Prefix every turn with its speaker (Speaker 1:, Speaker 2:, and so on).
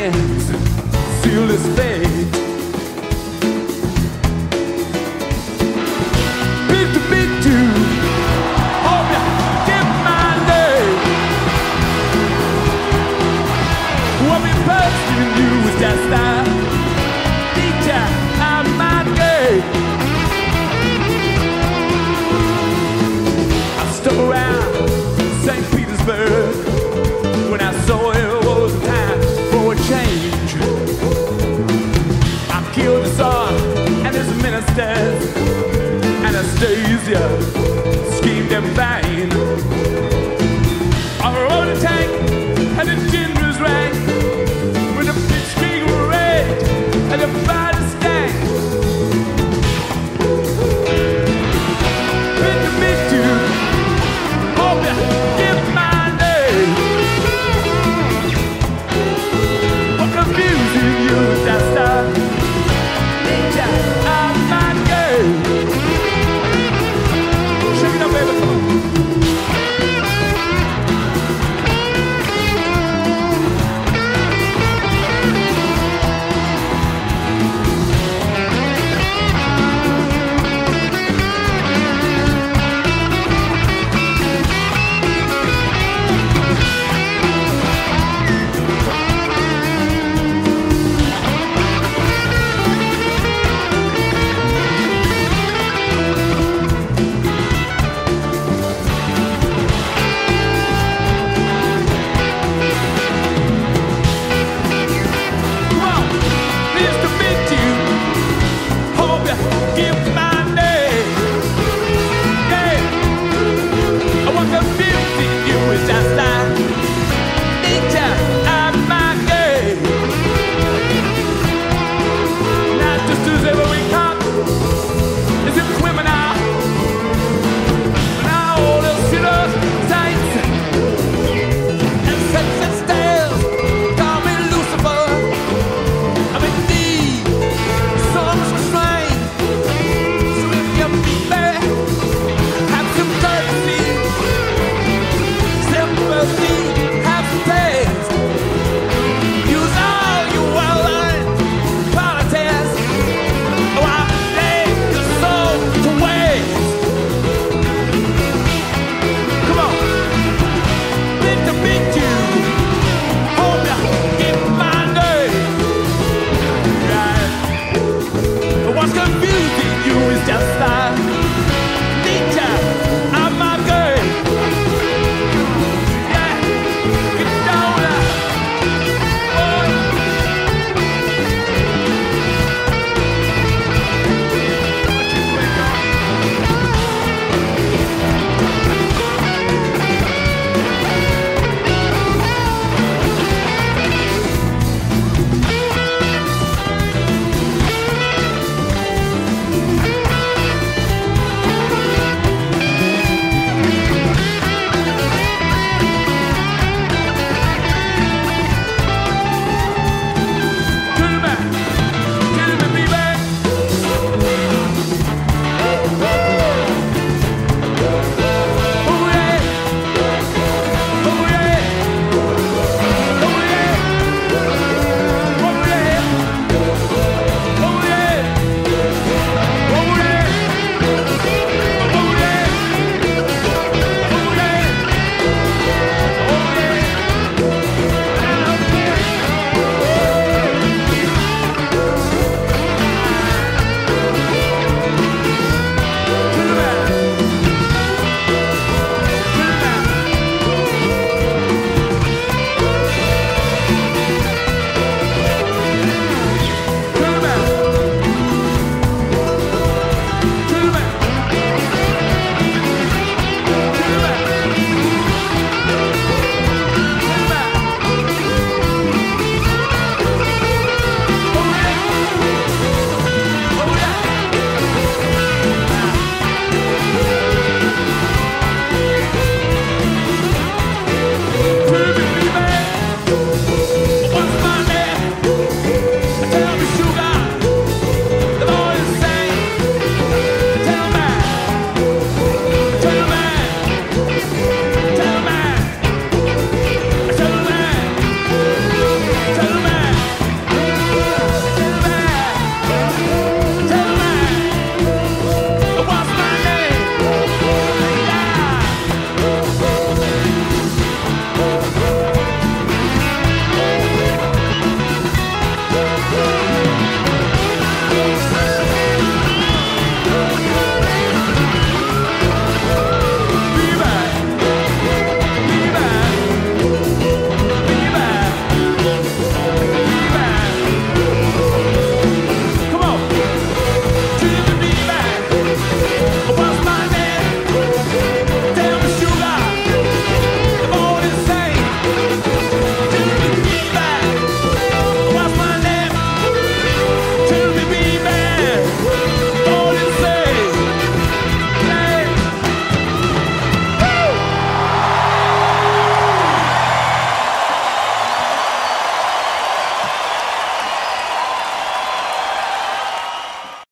Speaker 1: Yeah. Anastasia.